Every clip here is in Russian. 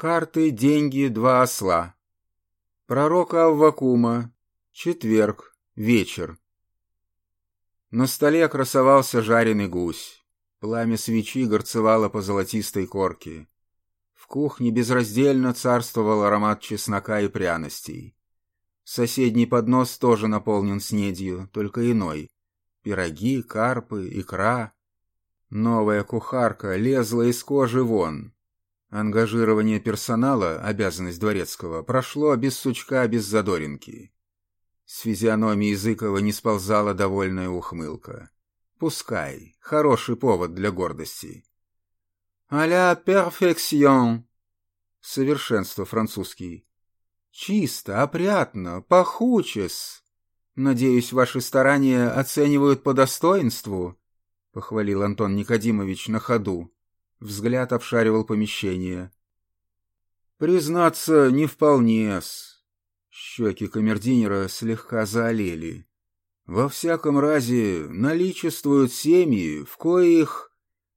Карты, деньги, два осла. Пророка Аввакума. Четверг. Вечер. На столе красовался жареный гусь. Пламя свечи горцевало по золотистой корке. В кухне безраздельно царствовал аромат чеснока и пряностей. Соседний поднос тоже наполнен снедью, только иной. Пироги, карпы, икра. Новая кухарка лезла из кожи вон. Ангажирование персонала, обязанность дворецкого, прошло без сучка, без задоринки. С физиономии Языкова не сползала довольная ухмылка. Пускай, хороший повод для гордости. «А-ля перфекцион!» Совершенство французский. «Чисто, опрятно, пахучес. Надеюсь, ваши старания оценивают по достоинству», — похвалил Антон Никодимович на ходу. Взгляд обшаривал помещение. «Признаться, не вполне-с». Щеки камердинера слегка заолели. «Во всяком разе наличествуют семьи, в коих...»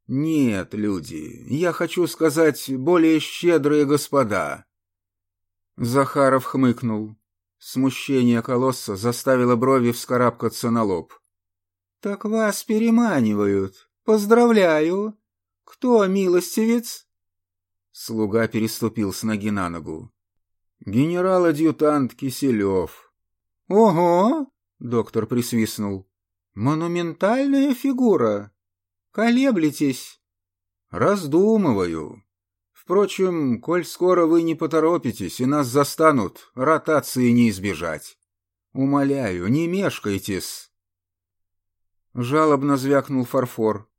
«Нет, люди, я хочу сказать, более щедрые господа». Захаров хмыкнул. Смущение колосса заставило брови вскарабкаться на лоб. «Так вас переманивают. Поздравляю. «Кто милостивец?» Слуга переступил с ноги на ногу. «Генерал-адъютант Киселев». «Ого!» — доктор присвистнул. «Монументальная фигура. Колеблетесь». «Раздумываю. Впрочем, коль скоро вы не поторопитесь и нас застанут, ротации не избежать. Умоляю, не мешкайтесь». Жалобно звякнул фарфор.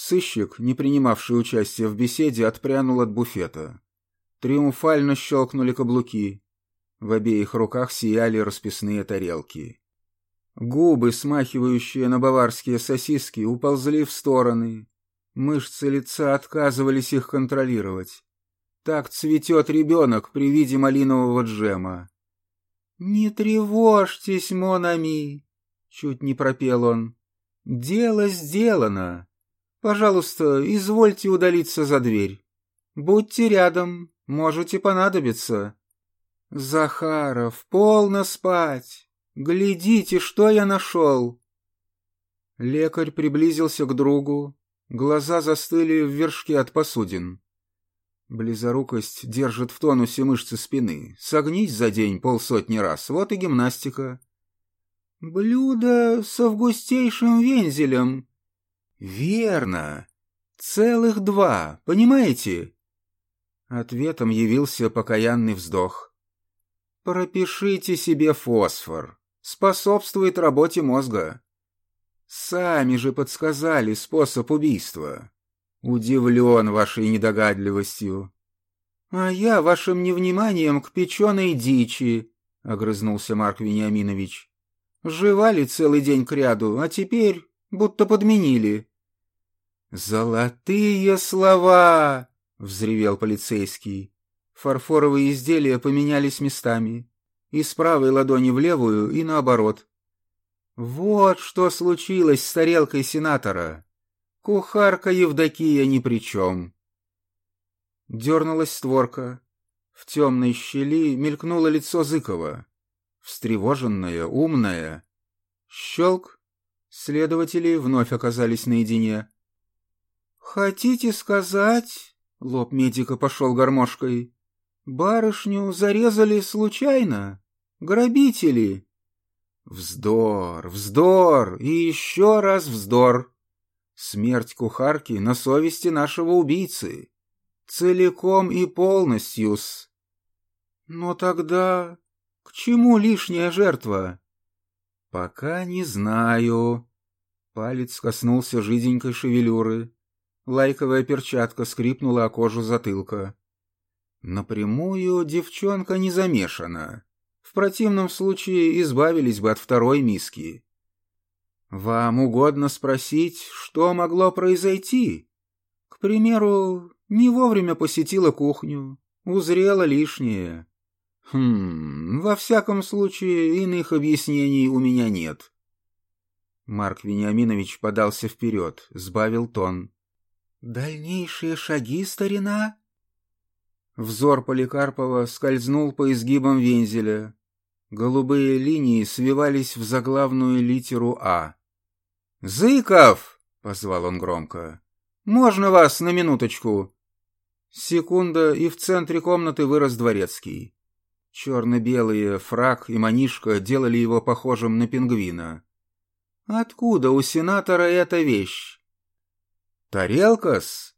Сыщик, не принимавший участия в беседе, отпрянул от буфета. Триумфально щелкнули каблуки. В обеих руках сияли расписные тарелки. Губы, смахивающие на баварские сосиски, уползли в стороны. Мышцы лица отказывались их контролировать. Так цветет ребенок при виде малинового джема. «Не тревожьтесь, Монами!» — чуть не пропел он. «Дело сделано!» Пожалуйста, извольте удалиться за дверь. Будьте рядом, можете понадобиться. Захаров, полно спать. Глядите, что я нашел. Лекарь приблизился к другу. Глаза застыли в вершке от посудин. Близорукость держит в тонусе мышцы спины. Согнись за день полсотни раз, вот и гимнастика. Блюдо с августейшим вензелем, «Верно. Целых два, понимаете?» Ответом явился покаянный вздох. «Пропишите себе фосфор. Способствует работе мозга. Сами же подсказали способ убийства. Удивлен вашей недогадливостью». «А я вашим невниманием к печеной дичи», — огрызнулся Марк Вениаминович. «Жевали целый день кряду, а теперь будто подменили». «Золотые слова!» — взревел полицейский. Фарфоровые изделия поменялись местами. Из правой ладони в левую и наоборот. Вот что случилось с тарелкой сенатора. Кухарка Евдокия ни при чем. Дернулась створка. В темной щели мелькнуло лицо Зыкова. Встревоженное, умное. Щелк. Следователи вновь оказались наедине. «Хотите сказать...» — лоб медика пошел гармошкой. «Барышню зарезали случайно? Грабители?» «Вздор, вздор и еще раз вздор. Смерть кухарки на совести нашего убийцы. Целиком и полностью-с». «Но тогда к чему лишняя жертва?» «Пока не знаю». Палец коснулся жиденькой шевелюры. Лайковая перчатка скрипнула о кожу затылка. Напрямую девчонка не замешана. В противном случае избавились бы от второй миски. Вам угодно спросить, что могло произойти? К примеру, не вовремя посетила кухню, узрела лишнее. Хм, во всяком случае, иных объяснений у меня нет. Марк Вениаминович подался вперед, сбавил тон. «Дальнейшие шаги, старина?» Взор Поликарпова скользнул по изгибам вензеля. Голубые линии свивались в заглавную литеру «А». «Зыков!» — позвал он громко. «Можно вас на минуточку?» Секунда, и в центре комнаты вырос дворецкий. Черно-белые фрак и манишка делали его похожим на пингвина. «Откуда у сенатора эта вещь?» «Тарелкас?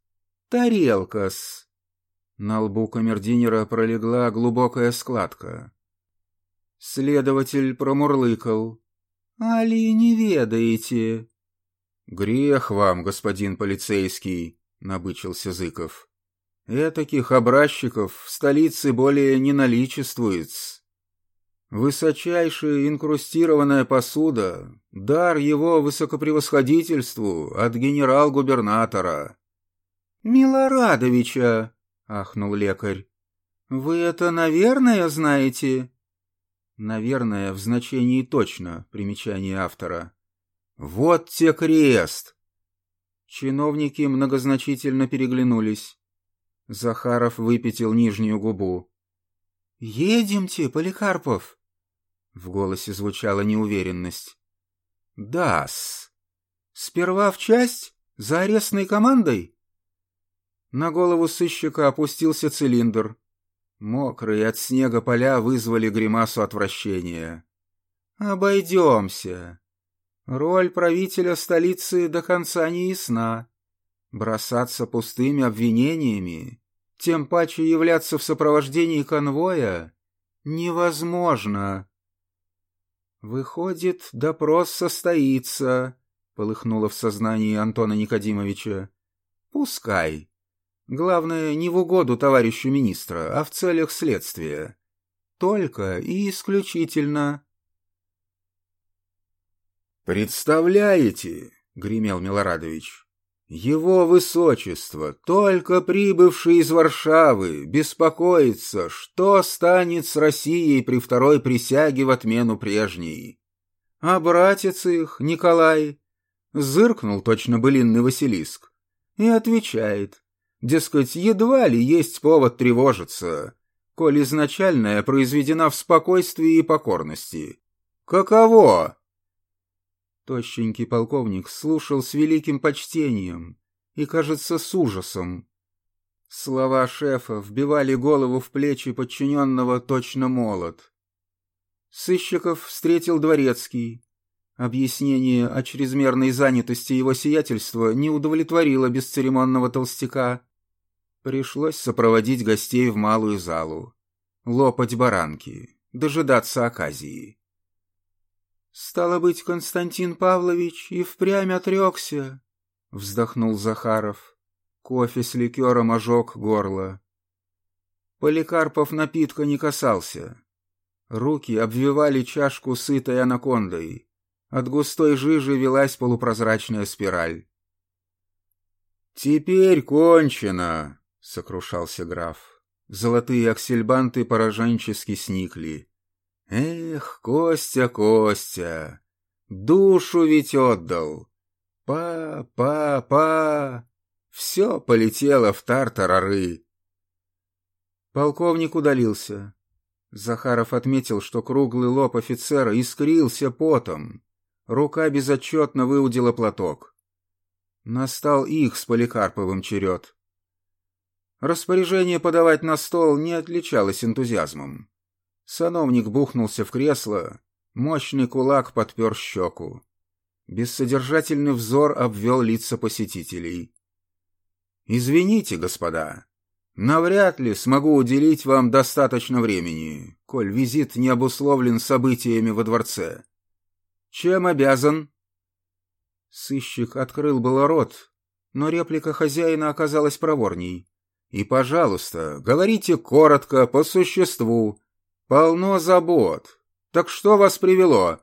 Тарелкас!» На лбу камердинера пролегла глубокая складка. Следователь промурлыкал. «Али не ведаете?» «Грех вам, господин полицейский», — набычился Зыков. «Этаких образчиков в столице более не наличествуется. Высочайшая инкрустированная посуда — дар его высокопревосходительству от генерал-губернатора». «Милорадовича», — ахнул лекарь. «Вы это, наверное, знаете?» «Наверное, в значении точно», — примечание автора. «Вот те крест!» Чиновники многозначительно переглянулись. Захаров выпятил нижнюю губу. «Едемте, Поликарпов!» В голосе звучала неуверенность. «Да-с. Сперва в часть? За арестной командой?» На голову сыщика опустился цилиндр. Мокрые от снега поля вызвали гримасу отвращения. «Обойдемся. Роль правителя столицы до конца не ясна. Бросаться пустыми обвинениями, тем паче являться в сопровождении конвоя, невозможно. Выходит, допрос состоится, полыхнуло в сознании Антона Никодимовича. Пускай. Главное, не в угоду товарищу министра, а в целях следствия. Только и исключительно «Представляете?» — гремел Милорадович. «Его высочество, только прибывший из Варшавы, беспокоится, что станет с Россией при второй присяге в отмену прежней. А братец их, Николай, зыркнул точно былинный Василиск и отвечает, дескать, едва ли есть повод тревожиться, коль изначальная произведена в спокойствии и покорности. Каково? Тощенький полковник слушал с великим почтением и, кажется, с ужасом. Слова шефа вбивали голову в плечи подчиненного точно молот. Сыщиков встретил дворецкий. Объяснение о чрезмерной занятости его сиятельства не удовлетворило бесцеремонного толстяка. Пришлось сопроводить гостей в малую залу, лопать баранки, дожидаться оказии. «Стало быть, Константин Павлович и впрямь отрекся», — вздохнул Захаров. Кофе с ликером ожег горло. Поликарпов напитка не касался. Руки обвивали чашку сытой анакондой. От густой жижи велась полупрозрачная спираль. «Теперь кончено», — сокрушался граф. Золотые аксельбанты пораженчески сникли. Эх, Костя, Костя, душу ведь отдал. Па, па, па, все полетело в тартарары. Полковник удалился. Захаров отметил, что круглый лоб офицера искрился потом. Рука безотчетно выудила платок. Настал их с Поликарповым черед. Распоряжение подавать на стол не отличалось энтузиазмом. Сановник бухнулся в кресло, мощный кулак подпер щеку. Бессодержательный взор обвел лица посетителей. «Извините, господа, навряд ли смогу уделить вам достаточно времени, коль визит не обусловлен событиями во дворце. Чем обязан?» Сыщик открыл было рот, но реплика хозяина оказалась проворней. «И, пожалуйста, говорите коротко, по существу, «Полно забот. Так что вас привело?»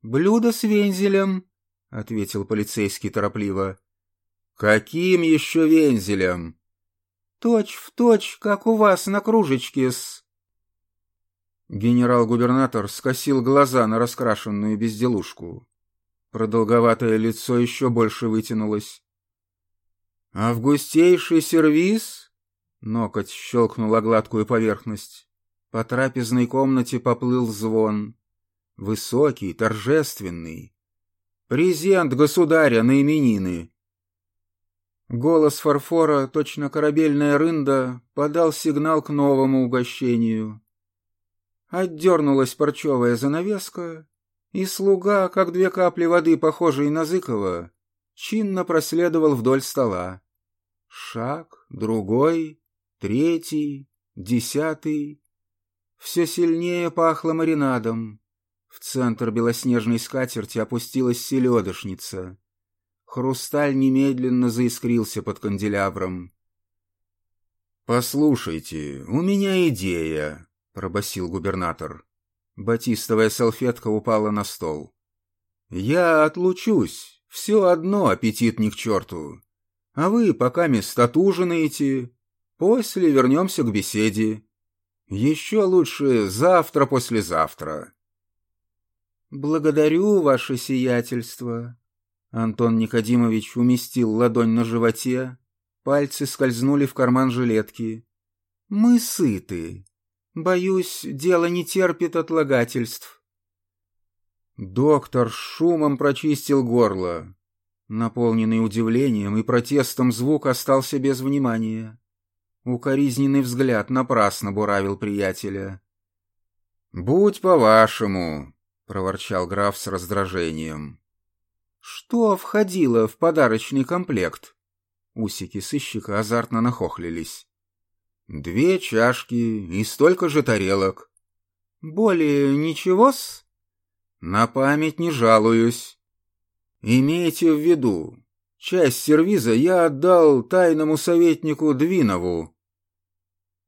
«Блюдо с вензелем», — ответил полицейский торопливо. «Каким еще вензелем?» «Точь в точь, как у вас на кружечке-с». Генерал-губернатор скосил глаза на раскрашенную безделушку. Продолговатое лицо еще больше вытянулось. «Августейший сервиз? Ноготь щелкнул о гладкую поверхность. По трапезной комнате поплыл звон. Высокий, торжественный. Презент государя на именины. Голос фарфора, точно корабельная рында, подал сигнал к новому угощению. Отдернулась парчевая занавеска, и слуга, как две капли воды, похожие на Зыкова, чинно проследовал вдоль стола. Шаг, другой, третий, десятый. Все сильнее пахло маринадом. В центр белоснежной скатерти опустилась селедошница. Хрусталь немедленно заискрился под канделябром. «Послушайте, у меня идея», — пробасил губернатор. Батистовая салфетка упала на стол. «Я отлучусь, все одно аппетит ни к черту. А вы пока места ужинаете, после вернемся к беседе. Еще лучше завтра-послезавтра». «Благодарю, ваше сиятельство». Антон Никодимович уместил ладонь на животе, пальцы скользнули в карман жилетки. «Мы сыты. Боюсь, дело не терпит отлагательств. Доктор шумом прочистил горло. Наполненный удивлением и протестом звук остался без внимания. Укоризненный взгляд напрасно буравил приятеля. «Будь по-вашему», — проворчал граф с раздражением. «Что входило в подарочный комплект?» Усики сыщика азартно нахохлились. Две чашки и столько же тарелок. Более ничего-с? На память не жалуюсь. Имейте в виду, часть сервиза я отдал тайному советнику Двинову.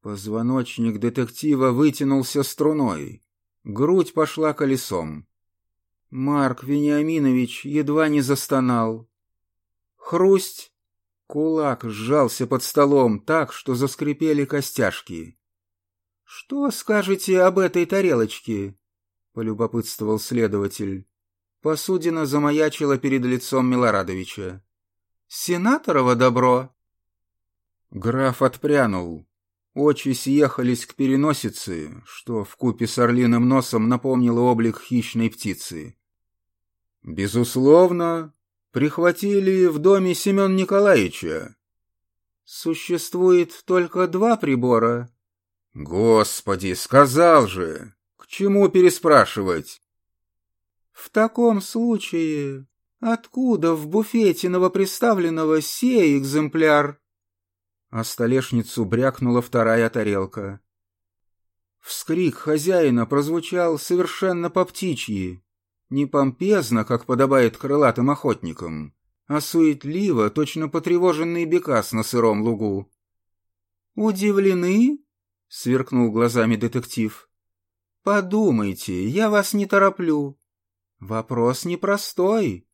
Позвоночник детектива вытянулся струной. Грудь пошла колесом. Марк Вениаминович едва не застонал. Хрусть Кулак сжался под столом так, что заскрипели костяшки. «Что скажете об этой тарелочке?» — полюбопытствовал следователь. Посудина замаячила перед лицом Милорадовича. «Сенаторова добро?» Граф отпрянул. Очи съехались к переносице, что в купе с орлиным носом напомнило облик хищной птицы. «Безусловно, прихватили в доме Семен Николаевича. Существует только два прибора. Господи, сказал же! К чему переспрашивать? В таком случае, откуда в буфете новоприставленного сей экземпляр? А столешницу брякнула вторая тарелка. Вскрик хозяина прозвучал совершенно по-птичьи. Не помпезно, как подобает крылатым охотникам, а суетливо, точно потревоженный бекас на сыром лугу. «Удивлены?» — сверкнул глазами детектив. «Подумайте, я вас не тороплю. Вопрос непростой».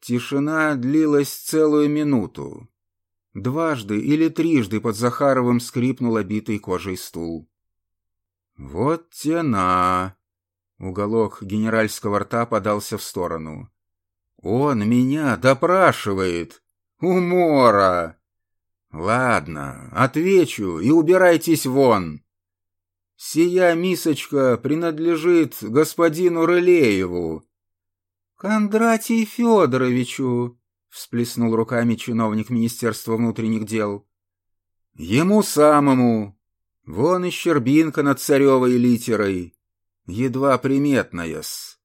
Тишина длилась целую минуту. Дважды или трижды под Захаровым скрипнул обитый кожей стул. «Вот тена!» Уголок генеральского рта подался в сторону. «Он меня допрашивает! Умора!» «Ладно, отвечу и убирайтесь вон!» «Сия мисочка принадлежит господину Рылееву». «Кондратий Федоровичу», — всплеснул руками чиновник Министерства внутренних дел. «Ему самому. Вон и щербинка над царевой литерой едва приметная-с.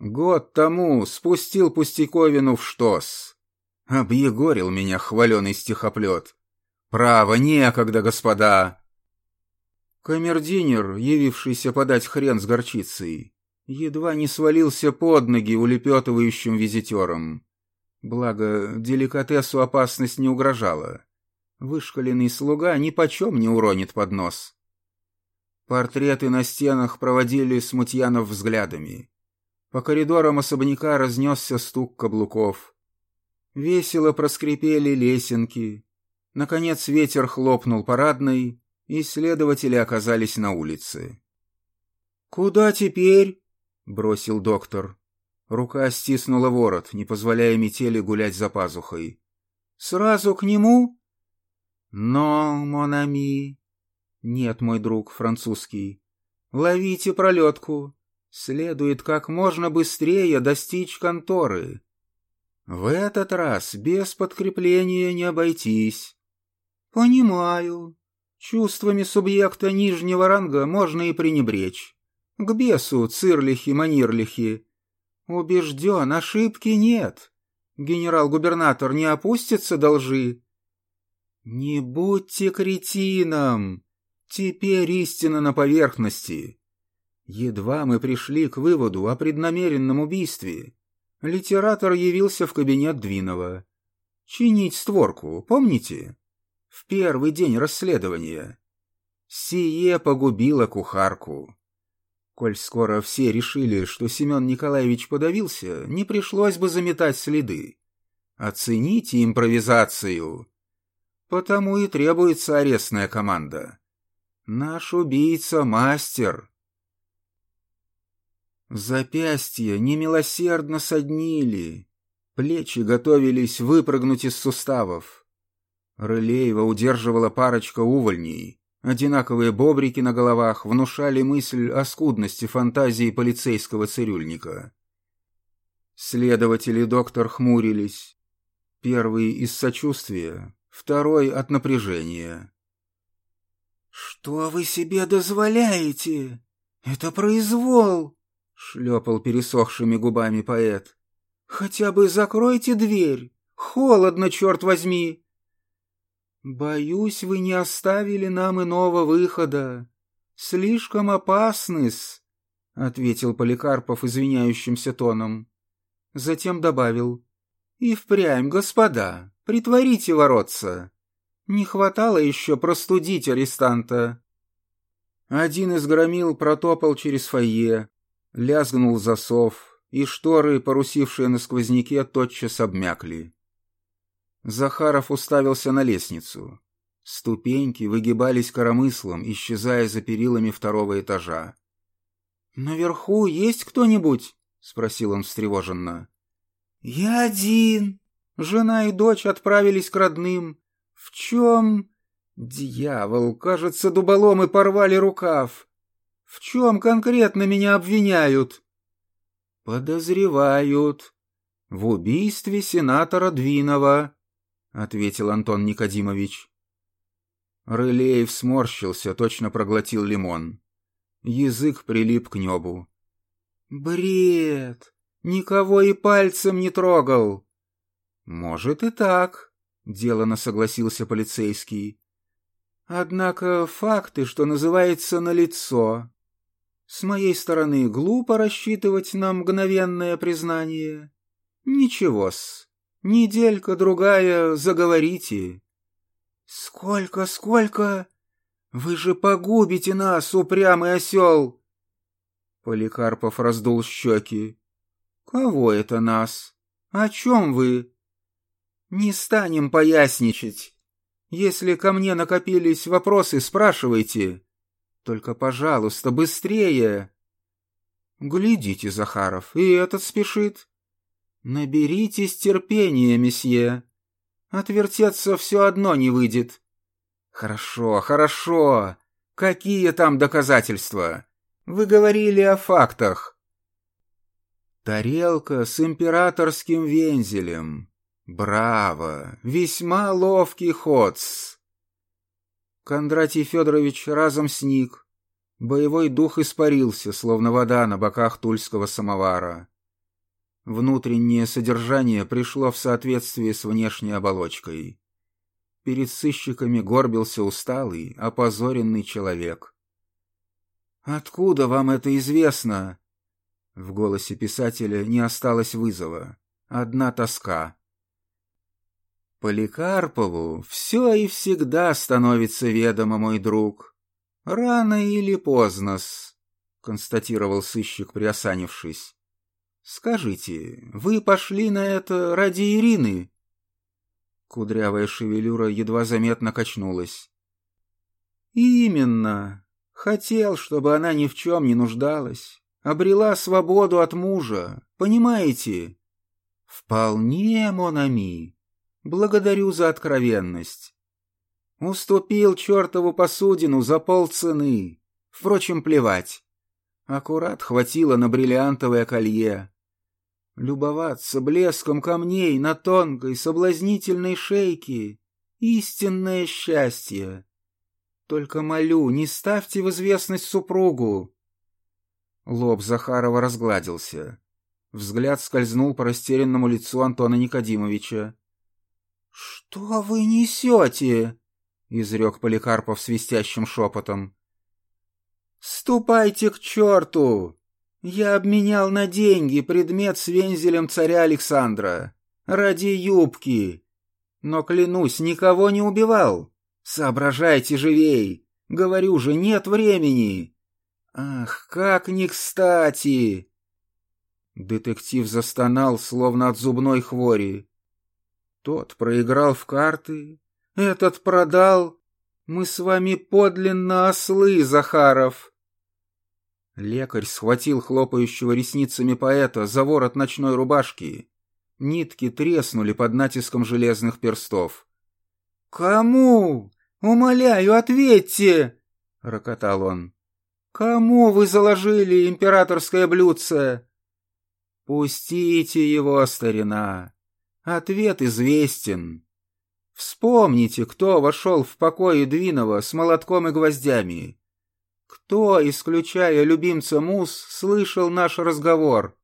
Год тому спустил пустяковину в штос. Объегорил меня хваленый стихоплет. Право, некогда, господа. Камердинер, явившийся подать хрен с горчицей, едва не свалился под ноги улепетывающим визитерам. Благо, деликатесу опасность не угрожала. Вышкаленный слуга ни почем не уронит под нос. Портреты на стенах проводили смутьянов взглядами. По коридорам особняка разнесся стук каблуков. Весело проскрипели лесенки. Наконец ветер хлопнул парадной, и следователи оказались на улице. «Куда теперь?» — бросил доктор. Рука стиснула ворот, не позволяя метели гулять за пазухой. «Сразу к нему?» Но, Монами... Нет, мой друг французский. Ловите пролетку. Следует как можно быстрее достичь конторы. В этот раз без подкрепления не обойтись. Понимаю. Чувствами субъекта нижнего ранга можно и пренебречь. К бесу цирлихи-манирлихи. Убежден, ошибки нет. Генерал-губернатор не опустится до лжи. Не будьте кретином. Теперь истина на поверхности. Едва мы пришли к выводу о преднамеренном убийстве, литератор явился в кабинет Двинова. Чинить створку, помните? В первый день расследования. Сие погубило кухарку. Коль скоро все решили, что Семен Николаевич подавился, не пришлось бы заметать следы. Оцените импровизацию. Потому и требуется арестная команда. Наш убийца — мастер. Запястья немилосердно соднили, плечи готовились выпрыгнуть из суставов. Рылеева удерживала парочка увольней. Одинаковые бобрики на головах внушали мысль о скудности фантазии полицейского цирюльника. Следователи доктор хмурились. Первый из сочувствия, второй от напряжения. «Что вы себе дозволяете? Это произвол!» — шлепал пересохшими губами поэт. «Хотя бы закройте дверь! Холодно, черт возьми!» «Боюсь, вы не оставили нам иного выхода. Слишком опасны-с», — ответил Поликарпов извиняющимся тоном. Затем добавил. «И впрямь, господа, притворите воротца. Не хватало еще простудить арестанта». Один из громил протопал через фойе, лязгнул засов, и шторы, порусившие на сквозняке, тотчас обмякли. Захаров уставился на лестницу. Ступеньки выгибались коромыслом, исчезая за перилами второго этажа. «Наверху есть кто-нибудь?» — спросил он встревоженно. «Я один». Жена и дочь отправились к родным. «В чем?» «Дьявол, кажется, дуболомы порвали рукав. В чем конкретно меня обвиняют?» «Подозревают. В убийстве сенатора Двинова», — ответил Антон Никодимович. Рылеев сморщился, точно проглотил лимон. Язык прилип к небу. «Бред! Никого и пальцем не трогал!» «Может и так», — делано согласился полицейский. «Однако факты, что называется, налицо. С моей стороны глупо рассчитывать на мгновенное признание. Ничего-с, Неделька-другая заговорите. Сколько, сколько? Вы же погубите нас, упрямый осел! Поликарпов раздул щеки. Кого это нас? О чем вы? Не станем поясничать. Если ко мне накопились вопросы, спрашивайте. Только, пожалуйста, быстрее. Глядите, Захаров, и этот спешит. «Наберитесь терпения, месье. Отвертеться все одно не выйдет». «Хорошо, хорошо. Какие там доказательства? Вы говорили о фактах». «Тарелка с императорским вензелем. Браво! Весьма ловкий ход. Кондратий Федорович разом сник. Боевой дух испарился, словно вода на боках тульского самовара. Внутреннее содержание пришло в соответствие с внешней оболочкой. Перед сыщиками горбился усталый, опозоренный человек. «Откуда вам это известно?» В голосе писателя не осталось вызова, одна тоска. «Поликарпову все и всегда становится ведомо, мой друг. Рано или поздно-с», — констатировал сыщик, приосанившись. «Скажите, вы пошли на это ради Ирины?» Кудрявая шевелюра едва заметно качнулась. «Именно. Хотел, чтобы она ни в чем не нуждалась. Обрела свободу от мужа. Понимаете?» «Вполне, Монами. Благодарю за откровенность. Уступил чертову посудину за полцены. Впрочем, плевать. Аккурат хватило на бриллиантовое колье. Любоваться блеском камней на тонкой соблазнительной шейке — истинное счастье. Только молю, не ставьте в известность супругу. Лоб Захарова разгладился. Взгляд скользнул по растерянному лицу Антона Никодимовича. — Что вы несете? — изрек Поликарпов свистящим шепотом. — Ступайте к черту! Я обменял на деньги предмет с вензелем царя Александра. Ради юбки. Но, клянусь, никого не убивал. Соображайте живей. Говорю же, нет времени. Ах, как не кстати! Детектив застонал, словно от зубной хвори. Тот проиграл в карты, этот продал. Мы с вами подлинно ослы, Захаров. Лекарь схватил хлопающего ресницами поэта за ворот ночной рубашки. Нитки треснули под натиском железных перстов. «Кому? Умоляю, ответьте!» — рокотал он. «Кому вы заложили императорское блюдце?» «Пустите его, старина. Ответ известен. Вспомните, кто вошел в покой Двинова с молотком и гвоздями. Кто, исключая любимца Мус, слышал наш разговор?